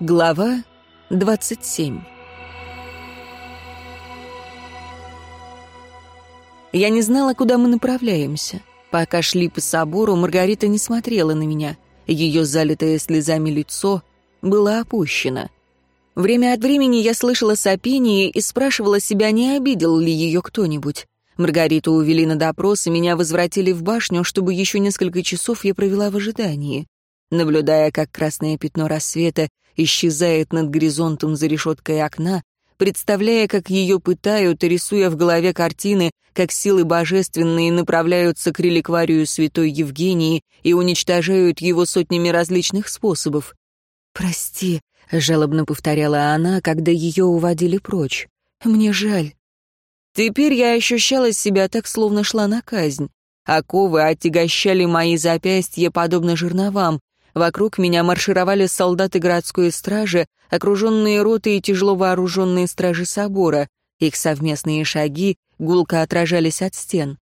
Глава 27 Я не знала, куда мы направляемся. Пока шли по собору, Маргарита не смотрела на меня. Ее залитое слезами лицо было опущено. Время от времени я слышала сопение и спрашивала себя, не обидел ли ее кто-нибудь. Маргариту увели на допрос, и меня возвратили в башню, чтобы еще несколько часов я провела в ожидании. Наблюдая, как красное пятно рассвета исчезает над горизонтом за решеткой окна, представляя, как ее пытают, рисуя в голове картины, как силы божественные направляются к реликварию святой Евгении и уничтожают его сотнями различных способов. «Прости», — жалобно повторяла она, когда ее уводили прочь. «Мне жаль». Теперь я ощущала себя так, словно шла на казнь. Оковы отягощали мои запястья, подобно жерновам, Вокруг меня маршировали солдаты городской стражи, окруженные роты и тяжело вооруженные стражи собора. Их совместные шаги гулко отражались от стен.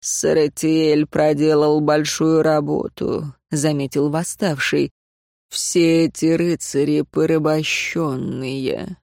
«Саратиэль проделал большую работу», — заметил восставший. «Все эти рыцари порабощенные».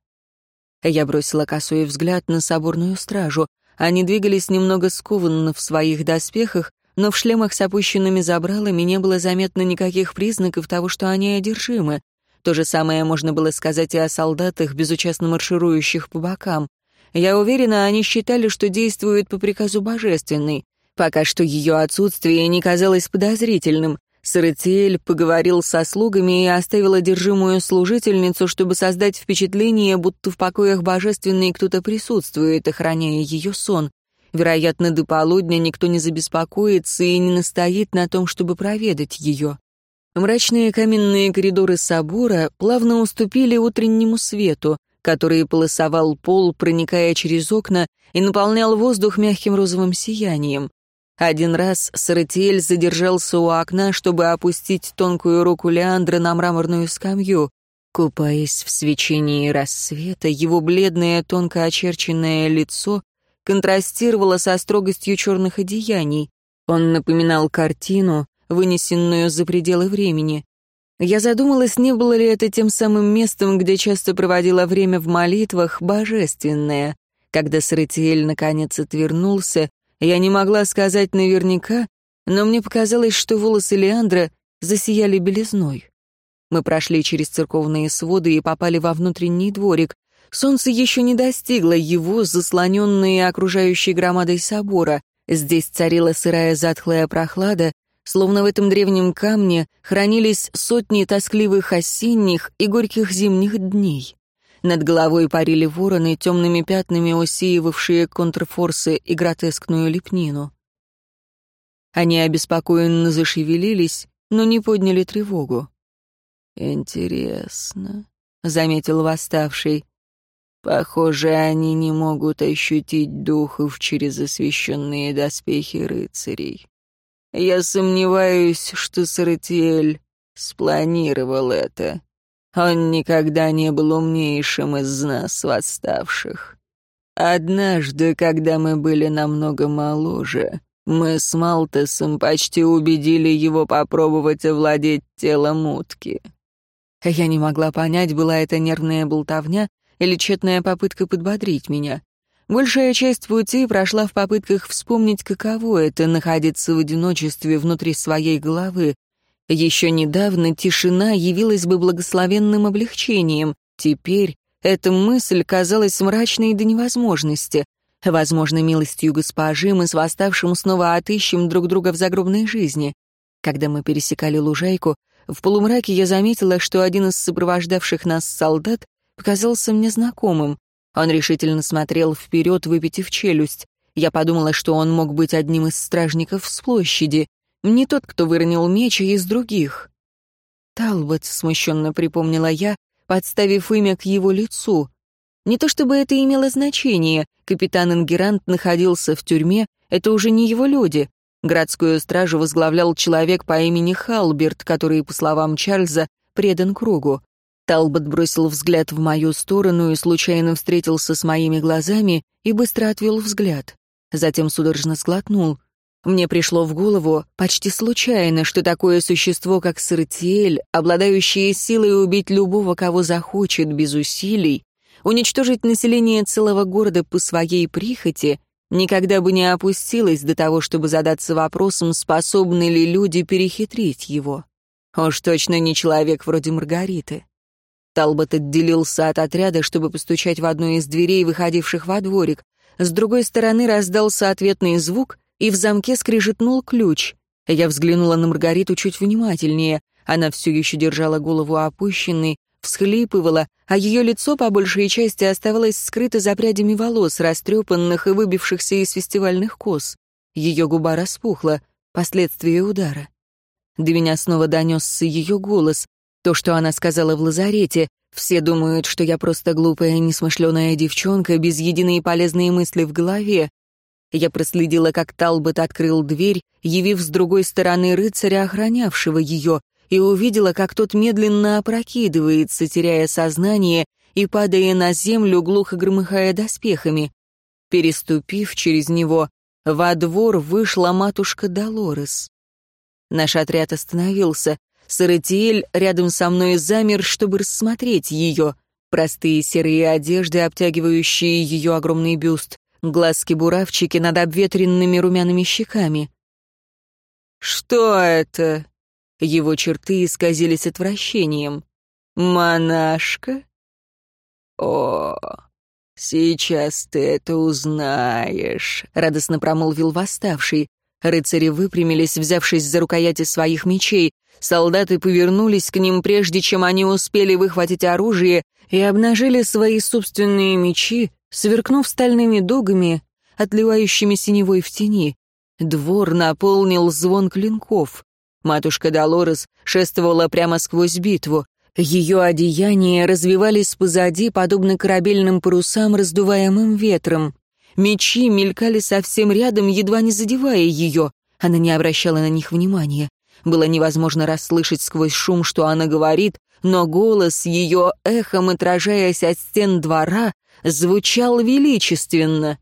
Я бросила косой взгляд на соборную стражу. Они двигались немного скованно в своих доспехах, но в шлемах с опущенными забралами не было заметно никаких признаков того, что они одержимы. То же самое можно было сказать и о солдатах, безучастно марширующих по бокам. Я уверена, они считали, что действуют по приказу божественной. Пока что ее отсутствие не казалось подозрительным. Сарациэль поговорил со слугами и оставил одержимую служительницу, чтобы создать впечатление, будто в покоях божественной кто-то присутствует, охраняя ее сон. Вероятно, до полудня никто не забеспокоится и не настоит на том, чтобы проведать ее. Мрачные каменные коридоры собора плавно уступили утреннему свету, который полосовал пол, проникая через окна, и наполнял воздух мягким розовым сиянием. Один раз Саратиэль задержался у окна, чтобы опустить тонкую руку Леандра на мраморную скамью. Купаясь в свечении рассвета, его бледное, тонко очерченное лицо контрастировало со строгостью черных одеяний. Он напоминал картину, вынесенную за пределы времени. Я задумалась, не было ли это тем самым местом, где часто проводила время в молитвах, божественное. Когда Саратиэль наконец отвернулся, я не могла сказать наверняка, но мне показалось, что волосы Леандра засияли белизной. Мы прошли через церковные своды и попали во внутренний дворик. Солнце еще не достигло его, заслоненные окружающей громадой собора. Здесь царила сырая затхлая прохлада, словно в этом древнем камне хранились сотни тоскливых осенних и горьких зимних дней. Над головой парили вороны, темными пятнами усеивавшие контрфорсы и гротескную лепнину. Они обеспокоенно зашевелились, но не подняли тревогу. «Интересно», — заметил восставший. Похоже, они не могут ощутить духов через освященные доспехи рыцарей. Я сомневаюсь, что Саратиэль спланировал это. Он никогда не был умнейшим из нас восставших. Однажды, когда мы были намного моложе, мы с Малтесом почти убедили его попробовать овладеть телом утки. Я не могла понять, была это нервная болтовня или тщетная попытка подбодрить меня. Большая часть пути прошла в попытках вспомнить, каково это — находиться в одиночестве внутри своей головы. Еще недавно тишина явилась бы благословенным облегчением. Теперь эта мысль казалась мрачной до невозможности. Возможно, милостью госпожи мы с восставшим снова отыщем друг друга в загробной жизни. Когда мы пересекали лужайку, в полумраке я заметила, что один из сопровождавших нас солдат показался мне знакомым. Он решительно смотрел вперед, выпитив челюсть. Я подумала, что он мог быть одним из стражников с площади. Не тот, кто выронил меч, а из других. «Талбот», — смущенно припомнила я, подставив имя к его лицу. Не то чтобы это имело значение, капитан Ингерант находился в тюрьме, это уже не его люди. Градскую стражу возглавлял человек по имени Халберт, который, по словам Чарльза, предан кругу. Талбот бросил взгляд в мою сторону и случайно встретился с моими глазами и быстро отвел взгляд. Затем судорожно сглотнул. Мне пришло в голову почти случайно, что такое существо, как Сыртиэль, обладающее силой убить любого, кого захочет, без усилий, уничтожить население целого города по своей прихоти, никогда бы не опустилось до того, чтобы задаться вопросом, способны ли люди перехитрить его. Уж точно не человек вроде Маргариты. Талбот отделился от отряда, чтобы постучать в одну из дверей, выходивших во дворик. С другой стороны раздался ответный звук, и в замке скрижетнул ключ. Я взглянула на Маргариту чуть внимательнее. Она все еще держала голову опущенной, всхлипывала, а ее лицо по большей части оставалось скрыто за прядями волос, растрепанных и выбившихся из фестивальных кос. Ее губа распухла, последствия удара. До меня снова донесся ее голос, то, что она сказала в лазарете, все думают, что я просто глупая, несмышленая девчонка, без единой полезной мысли в голове. Я проследила, как Талбот открыл дверь, явив с другой стороны рыцаря, охранявшего ее, и увидела, как тот медленно опрокидывается, теряя сознание и падая на землю, глухо громыхая доспехами. Переступив через него, во двор вышла матушка Долорес. Наш отряд остановился. Саратиэль рядом со мной замер, чтобы рассмотреть ее. Простые серые одежды, обтягивающие ее огромный бюст, глазки-буравчики над обветренными румяными щеками. «Что это?» Его черты исказились отвращением. «Монашка?» «О, сейчас ты это узнаешь», — радостно промолвил восставший. Рыцари выпрямились, взявшись за рукояти своих мечей. Солдаты повернулись к ним, прежде чем они успели выхватить оружие, и обнажили свои собственные мечи, сверкнув стальными дугами, отливающими синевой в тени. Двор наполнил звон клинков. Матушка Долорес шествовала прямо сквозь битву. Ее одеяния развивались позади, подобно корабельным парусам, раздуваемым ветром. Мечи мелькали совсем рядом, едва не задевая ее. Она не обращала на них внимания. Было невозможно расслышать сквозь шум, что она говорит, но голос ее, эхом отражаясь от стен двора, звучал величественно.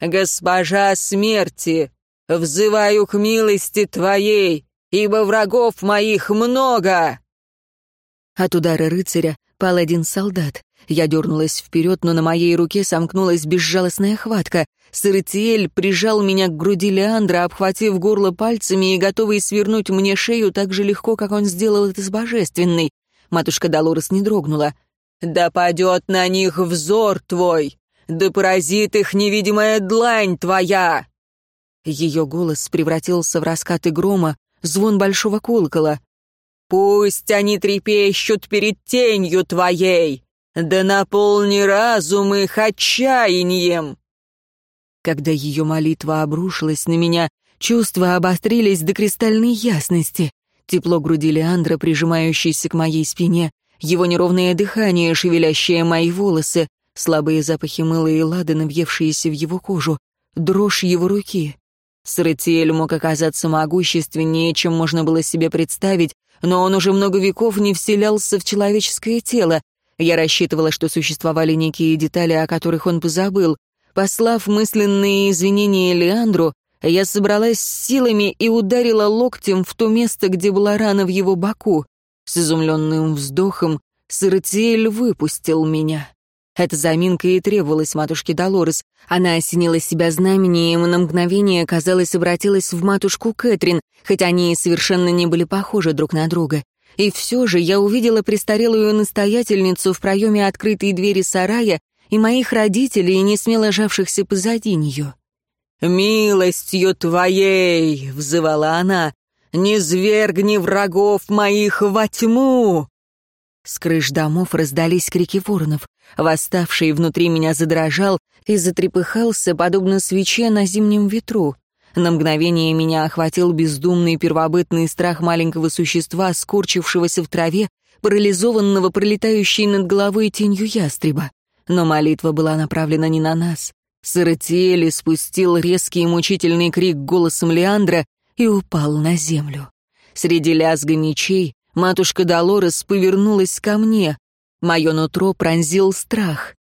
«Госпожа смерти, взываю к милости твоей, ибо врагов моих много!» От удара рыцаря пал один солдат. Я дернулась вперед, но на моей руке сомкнулась безжалостная хватка. Сыртиэль прижал меня к груди Леандра, обхватив горло пальцами и готовый свернуть мне шею так же легко, как он сделал это с божественной. Матушка Долорес не дрогнула. «Да падет на них взор твой! Да поразит их невидимая длань твоя!» Ее голос превратился в раскаты грома, звон большого колокола. «Пусть они трепещут перед тенью твоей! Да наполни разум их отчаянием!» Когда ее молитва обрушилась на меня, чувства обострились до кристальной ясности. Тепло груди Леандра, прижимающейся к моей спине, его неровное дыхание, шевелящее мои волосы, слабые запахи мыла и ладана, въевшиеся в его кожу, дрожь его руки. Сретиэль мог оказаться могущественнее, чем можно было себе представить, но он уже много веков не вселялся в человеческое тело, я рассчитывала, что существовали некие детали, о которых он позабыл. Послав мысленные извинения Леандру, я собралась силами и ударила локтем в то место, где была рана в его боку. С изумленным вздохом Сыртиэль выпустил меня. Эта заминка и требовалась матушке Долорес. Она осенила себя знамением и на мгновение, казалось, обратилась в матушку Кэтрин, хоть они и совершенно не были похожи друг на друга. И все же я увидела престарелую настоятельницу в проеме открытой двери сарая и моих родителей, не смело жавшихся позади нее. «Милостью твоей!» — взывала она. «Не звергни врагов моих во тьму!» С крыш домов раздались крики воронов. Восставший внутри меня задрожал и затрепыхался, подобно свече на зимнем ветру. На мгновение меня охватил бездумный первобытный страх маленького существа, скорчившегося в траве, парализованного пролетающей над головой тенью ястреба. Но молитва была направлена не на нас. Сыротиэль спустил резкий и мучительный крик голосом Леандра и упал на землю. Среди лязга мечей матушка Долорес повернулась ко мне. Мое нутро пронзил страх.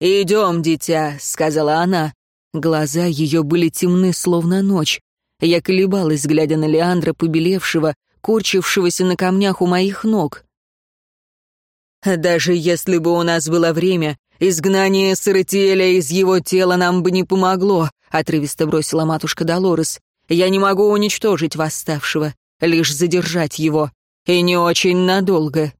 «Идем, дитя», — сказала она. Глаза ее были темны, словно ночь. Я колебалась, глядя на Леандра, побелевшего, корчившегося на камнях у моих ног. «Даже если бы у нас было время, изгнание Саратиэля из его тела нам бы не помогло», — отрывисто бросила матушка Долорес. «Я не могу уничтожить восставшего, лишь задержать его, и не очень надолго».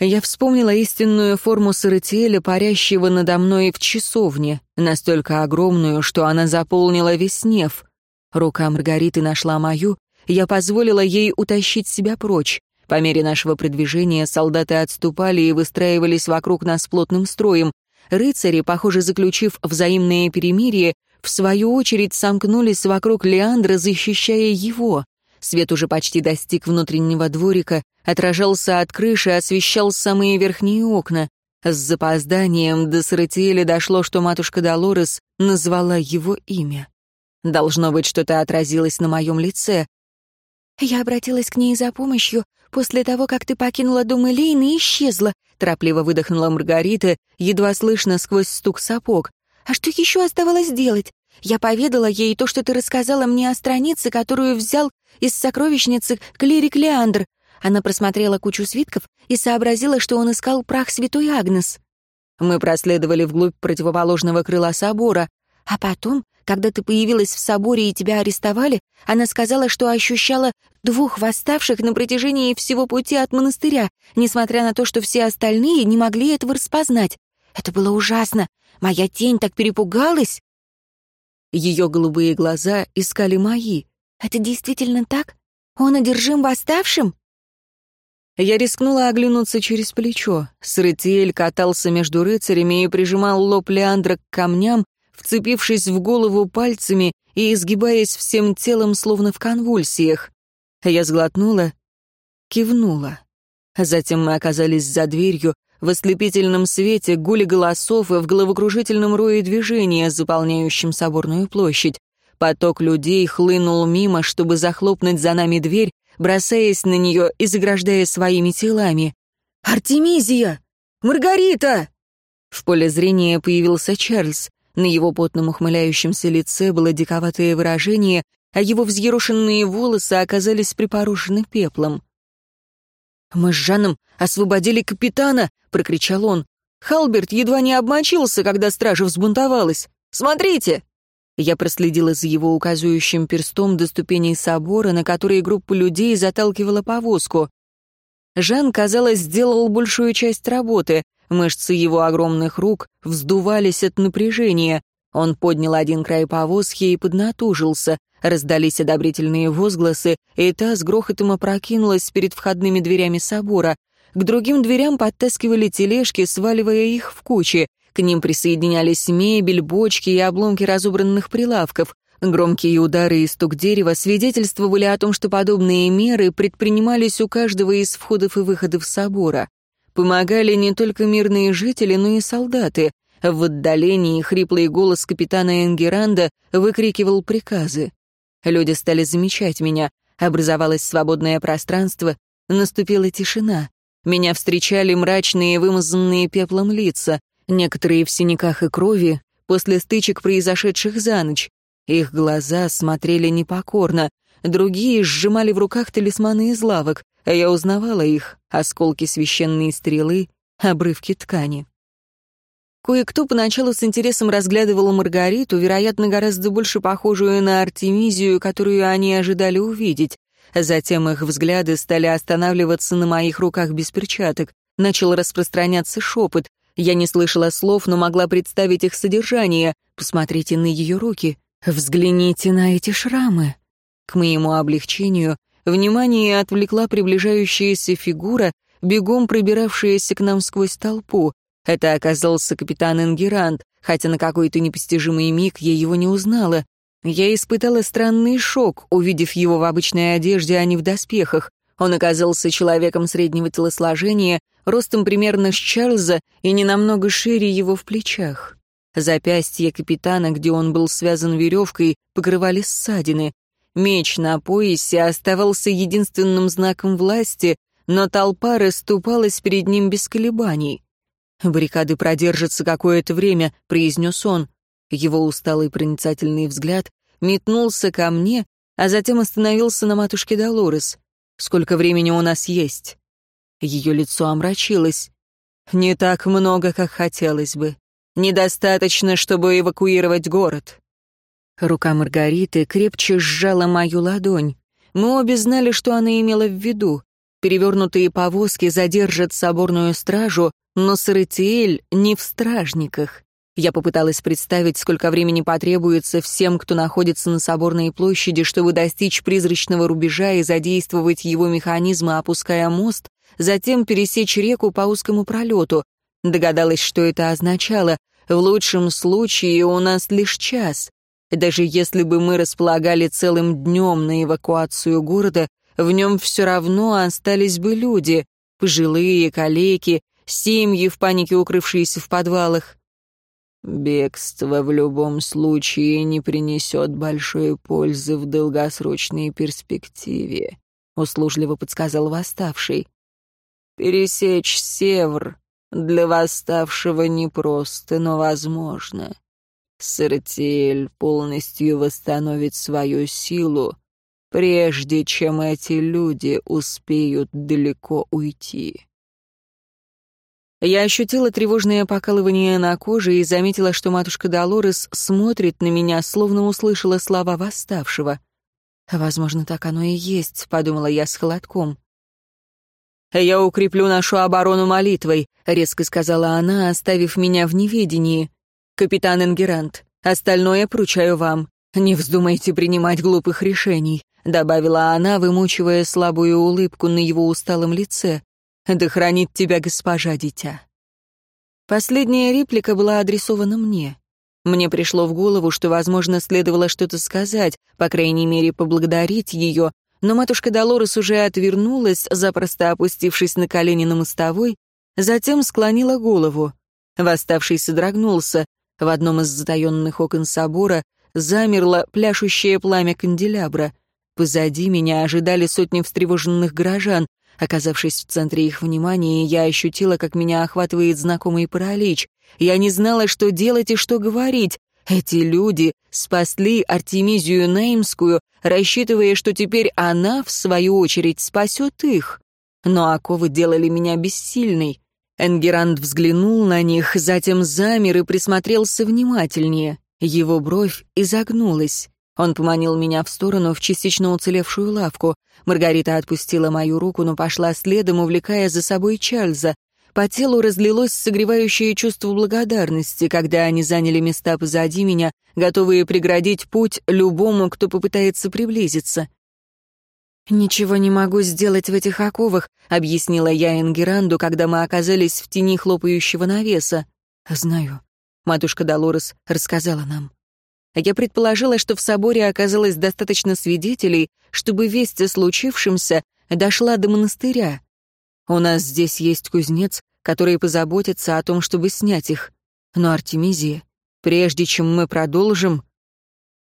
Я вспомнила истинную форму Саратиэля, парящего надо мной в часовне, настолько огромную, что она заполнила весь неф. Рука Маргариты нашла мою, я позволила ей утащить себя прочь. По мере нашего продвижения солдаты отступали и выстраивались вокруг нас плотным строем. Рыцари, похоже, заключив взаимное перемирие, в свою очередь сомкнулись вокруг Леандра, защищая его. Свет уже почти достиг внутреннего дворика, отражался от крыши, освещал самые верхние окна. С запозданием до Саратиэля дошло, что матушка Долорес назвала его имя. Должно быть, что-то отразилось на моем лице. «Я обратилась к ней за помощью после того, как ты покинула дом Элейн и исчезла», торопливо выдохнула Маргарита, едва слышно сквозь стук сапог. «А что еще оставалось делать? Я поведала ей то, что ты рассказала мне о странице, которую взял из сокровищницы клирик Леандр. Она просмотрела кучу свитков и сообразила, что он искал прах святой Агнес. Мы проследовали вглубь противоположного крыла собора, а потом когда ты появилась в соборе и тебя арестовали, она сказала, что ощущала двух восставших на протяжении всего пути от монастыря, несмотря на то, что все остальные не могли этого распознать. Это было ужасно. Моя тень так перепугалась. Ее голубые глаза искали мои. Это действительно так? Он одержим восставшим? Я рискнула оглянуться через плечо. Сретиэль катался между рыцарями и прижимал лоб Леандра к камням, вцепившись в голову пальцами и изгибаясь всем телом, словно в конвульсиях. Я сглотнула, кивнула. Затем мы оказались за дверью, в ослепительном свете, гуле голосов и в головокружительном рое движения, заполняющем соборную площадь. Поток людей хлынул мимо, чтобы захлопнуть за нами дверь, бросаясь на нее и заграждая своими телами. «Артемизия! Маргарита!» В поле зрения появился Чарльз. На его потном ухмыляющемся лице было диковатое выражение, а его взъерошенные волосы оказались припорошены пеплом. «Мы с Жаном освободили капитана!» — прокричал он. «Халберт едва не обмочился, когда стража взбунтовалась. Смотрите!» Я проследила за его указывающим перстом до ступеней собора, на которые группа людей заталкивала повозку. Жан, казалось, сделал большую часть работы. Мышцы его огромных рук вздувались от напряжения. Он поднял один край повозки и поднатужился. Раздались одобрительные возгласы, и та с грохотом опрокинулась перед входными дверями собора. К другим дверям подтаскивали тележки, сваливая их в кучи. К ним присоединялись мебель, бочки и обломки разобранных прилавков. Громкие удары и стук дерева свидетельствовали о том, что подобные меры предпринимались у каждого из входов и выходов собора. Помогали не только мирные жители, но и солдаты. В отдалении хриплый голос капитана Энгеранда выкрикивал приказы. Люди стали замечать меня. Образовалось свободное пространство, наступила тишина. Меня встречали мрачные, вымазанные пеплом лица, некоторые в синяках и крови, после стычек, произошедших за ночь. Их глаза смотрели непокорно, другие сжимали в руках талисманы из лавок. А я узнавала их, осколки священной стрелы, обрывки ткани. Кое-кто поначалу с интересом разглядывал Маргариту, вероятно, гораздо больше похожую на Артемизию, которую они ожидали увидеть. Затем их взгляды стали останавливаться на моих руках без перчаток. Начал распространяться шепот. Я не слышала слов, но могла представить их содержание. Посмотрите на ее руки. Взгляните на эти шрамы. К моему облегчению Внимание отвлекла приближающаяся фигура, бегом пробиравшаяся к нам сквозь толпу. Это оказался капитан Энгерант, хотя на какой-то непостижимый миг я его не узнала. Я испытала странный шок, увидев его в обычной одежде, а не в доспехах. Он оказался человеком среднего телосложения, ростом примерно с Чарльза и не намного шире его в плечах. Запястье капитана, где он был связан веревкой, покрывали ссадины. Меч на поясе оставался единственным знаком власти, но толпа расступалась перед ним без колебаний. «Баррикады продержатся какое-то время», — произнес он. Его усталый проницательный взгляд метнулся ко мне, а затем остановился на матушке Долорес. «Сколько времени у нас есть?» Ее лицо омрачилось. «Не так много, как хотелось бы. Недостаточно, чтобы эвакуировать город». Рука Маргариты крепче сжала мою ладонь. Мы обе знали, что она имела в виду. Перевернутые повозки задержат соборную стражу, но Саратиэль не в стражниках. Я попыталась представить, сколько времени потребуется всем, кто находится на Соборной площади, чтобы достичь призрачного рубежа и задействовать его механизмы, опуская мост, затем пересечь реку по узкому пролету. Догадалась, что это означало. В лучшем случае у нас лишь час. Даже если бы мы располагали целым днем на эвакуацию города, в нем все равно остались бы люди, пожилые, калеки, семьи в панике укрывшиеся в подвалах. Бегство в любом случае не принесет большой пользы в долгосрочной перспективе, услужливо подсказал восставший. Пересечь север для восставшего непросто, но возможно. Сертиль полностью восстановит свою силу, прежде чем эти люди успеют далеко уйти. Я ощутила тревожное покалывание на коже и заметила, что матушка Долорес смотрит на меня, словно услышала слова восставшего. «Возможно, так оно и есть», — подумала я с холодком. «Я укреплю нашу оборону молитвой», — резко сказала она, оставив меня в неведении. «Капитан Энгерант, остальное поручаю вам. Не вздумайте принимать глупых решений», — добавила она, вымучивая слабую улыбку на его усталом лице. Да хранит тебя госпожа, дитя». Последняя реплика была адресована мне. Мне пришло в голову, что, возможно, следовало что-то сказать, по крайней мере, поблагодарить ее, но матушка Долорес уже отвернулась, запросто опустившись на колени на мостовой, затем склонила голову. Восставший содрогнулся. В одном из затаенных окон собора замерло пляшущее пламя канделябра. Позади меня ожидали сотни встревоженных горожан, Оказавшись в центре их внимания, я ощутила, как меня охватывает знакомый паралич. Я не знала, что делать и что говорить. Эти люди спасли Артемизию Неймскую, рассчитывая, что теперь она, в свою очередь, спасет их. Но оковы делали меня бессильной. Энгерант взглянул на них, затем замер и присмотрелся внимательнее. Его бровь изогнулась. Он поманил меня в сторону в частично уцелевшую лавку. Маргарита отпустила мою руку, но пошла следом, увлекая за собой Чарльза. По телу разлилось согревающее чувство благодарности, когда они заняли места позади меня, готовые преградить путь любому, кто попытается приблизиться. «Ничего не могу сделать в этих оковах», — объяснила я Энгеранду, когда мы оказались в тени хлопающего навеса. «Знаю», — матушка Долорес рассказала нам. Я предположила, что в соборе оказалось достаточно свидетелей, чтобы весть о случившемся дошла до монастыря. У нас здесь есть кузнец, который позаботится о том, чтобы снять их. Но, Артемизия, прежде чем мы продолжим...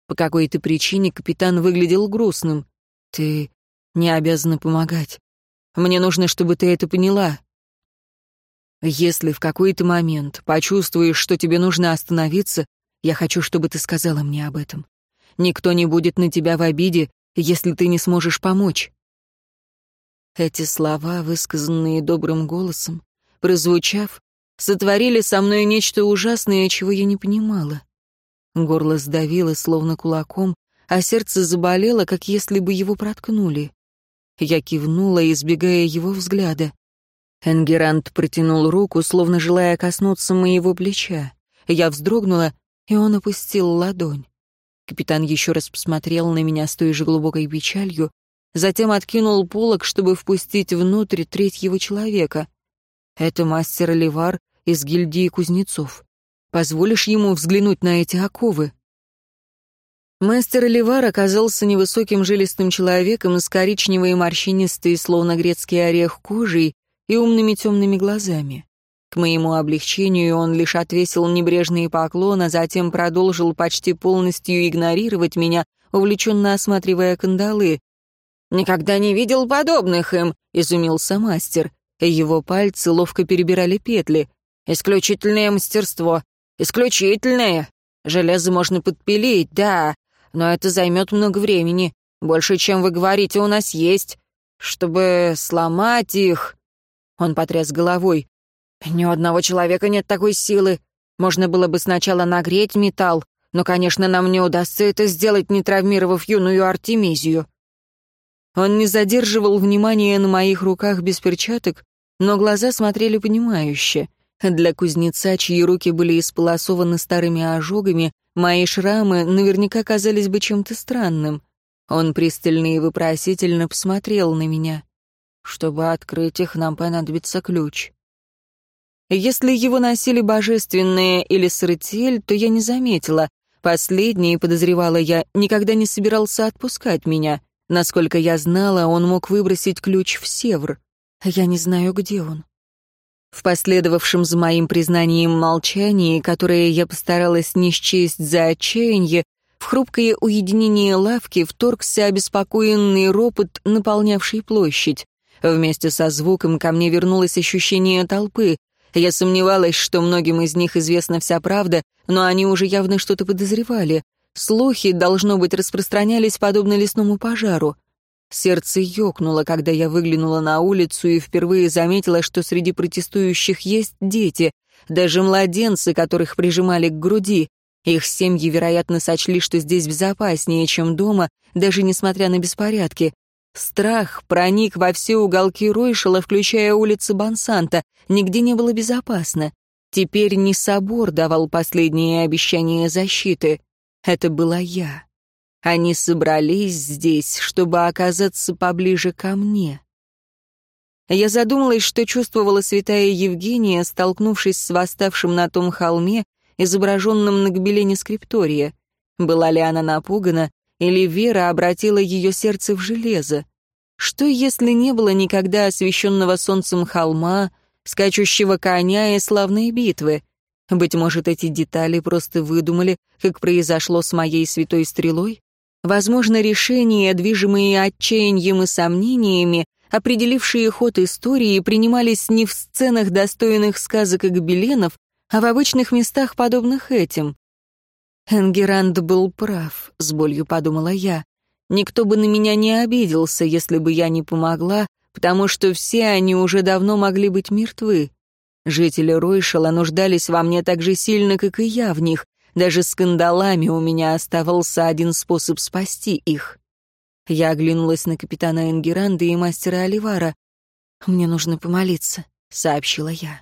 По какой-то причине капитан выглядел грустным. Ты не обязана помогать. Мне нужно, чтобы ты это поняла. Если в какой-то момент почувствуешь, что тебе нужно остановиться, я хочу, чтобы ты сказала мне об этом. Никто не будет на тебя в обиде, если ты не сможешь помочь». Эти слова, высказанные добрым голосом, прозвучав, сотворили со мной нечто ужасное, чего я не понимала. Горло сдавило, словно кулаком, а сердце заболело, как если бы его проткнули. Я кивнула, избегая его взгляда. Энгерант протянул руку, словно желая коснуться моего плеча. Я вздрогнула и он опустил ладонь. Капитан еще раз посмотрел на меня с той же глубокой печалью, затем откинул полог, чтобы впустить внутрь третьего человека. Это мастер Ливар из гильдии кузнецов. Позволишь ему взглянуть на эти оковы? Мастер Ливар оказался невысоким жилистым человеком с коричневой морщинистой, словно грецкий орех кожей и умными темными глазами. К моему облегчению он лишь отвесил небрежные поклоны, а затем продолжил почти полностью игнорировать меня, увлеченно осматривая кандалы. «Никогда не видел подобных им», — изумился мастер. Его пальцы ловко перебирали петли. «Исключительное мастерство. Исключительное. Железо можно подпилить, да. но это займет много времени. Больше, чем вы говорите, у нас есть. Чтобы сломать их...» Он потряс головой. «Ни у одного человека нет такой силы. Можно было бы сначала нагреть металл, но, конечно, нам не удастся это сделать, не травмировав юную Артемизию». Он не задерживал внимания на моих руках без перчаток, но глаза смотрели понимающе. Для кузнеца, чьи руки были исполосованы старыми ожогами, мои шрамы наверняка казались бы чем-то странным. Он пристально и вопросительно посмотрел на меня. Чтобы открыть их, нам понадобится ключ. Если его носили божественные или срытель, то я не заметила. Последний, подозревала я, никогда не собирался отпускать меня. Насколько я знала, он мог выбросить ключ в севр. Я не знаю, где он. В последовавшем за моим признанием молчании, которое я постаралась не счесть за отчаяние, в хрупкое уединение лавки вторгся обеспокоенный ропот, наполнявший площадь. Вместе со звуком ко мне вернулось ощущение толпы. Я сомневалась, что многим из них известна вся правда, но они уже явно что-то подозревали. Слухи, должно быть, распространялись подобно лесному пожару. Сердце ёкнуло, когда я выглянула на улицу и впервые заметила, что среди протестующих есть дети, даже младенцы, которых прижимали к груди. Их семьи, вероятно, сочли, что здесь безопаснее, чем дома, даже несмотря на беспорядки. Страх проник во все уголки Ройшела, включая улицы Бансанта. Нигде не было безопасно. Теперь не собор давал последние обещания защиты. Это была я. Они собрались здесь, чтобы оказаться поближе ко мне. Я задумалась, что чувствовала святая Евгения, столкнувшись с восставшим на том холме, изображенным на гобелене скриптория. Была ли она напугана, или вера обратила ее сердце в железо? Что, если не было никогда освещенного солнцем холма, скачущего коня и славной битвы? Быть может, эти детали просто выдумали, как произошло с моей святой стрелой? Возможно, решения, движимые отчаянием и сомнениями, определившие ход истории, принимались не в сценах, достойных сказок и гобеленов, а в обычных местах, подобных этим. Энгеранд был прав, с болью подумала я. Никто бы на меня не обиделся, если бы я не помогла, потому что все они уже давно могли быть мертвы. Жители Ройшела нуждались во мне так же сильно, как и я в них, даже скандалами у меня оставался один способ спасти их. Я оглянулась на капитана Энгеранда и мастера Оливара. «Мне нужно помолиться», — сообщила я.